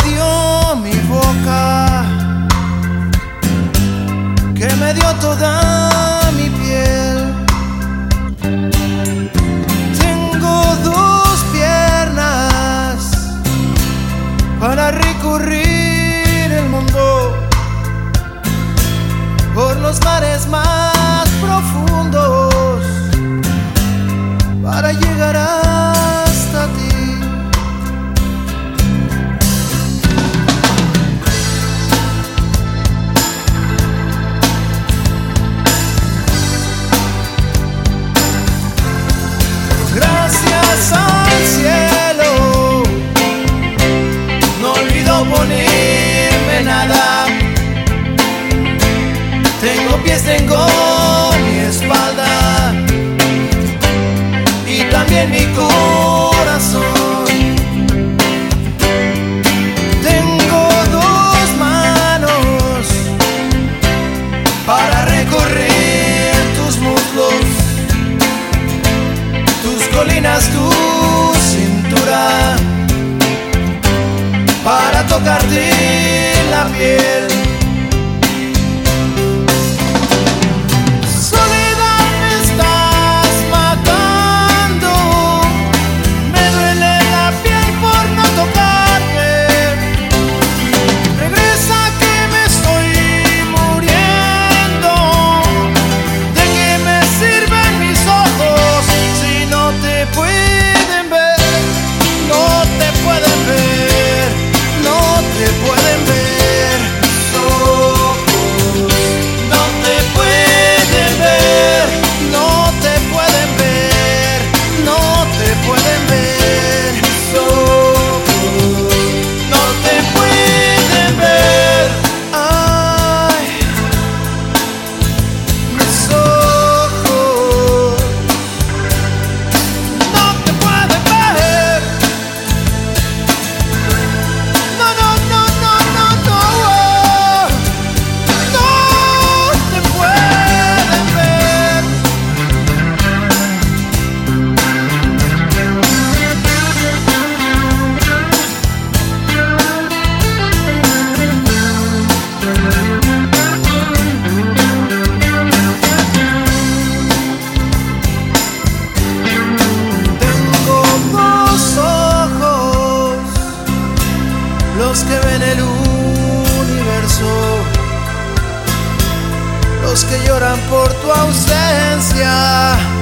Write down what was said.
dio mi boca, que me dio toda mi piel. Tengo dos piernas para recorrer el mundo por los mares más profundos para llegar hasta Tengo mi espalda y también mi corazón. Tengo dos manos para recorrer tus muslos, tus colinas, tu cintura, para tocarte la piel. Los que ven el universo, los que lloran por tu ausencia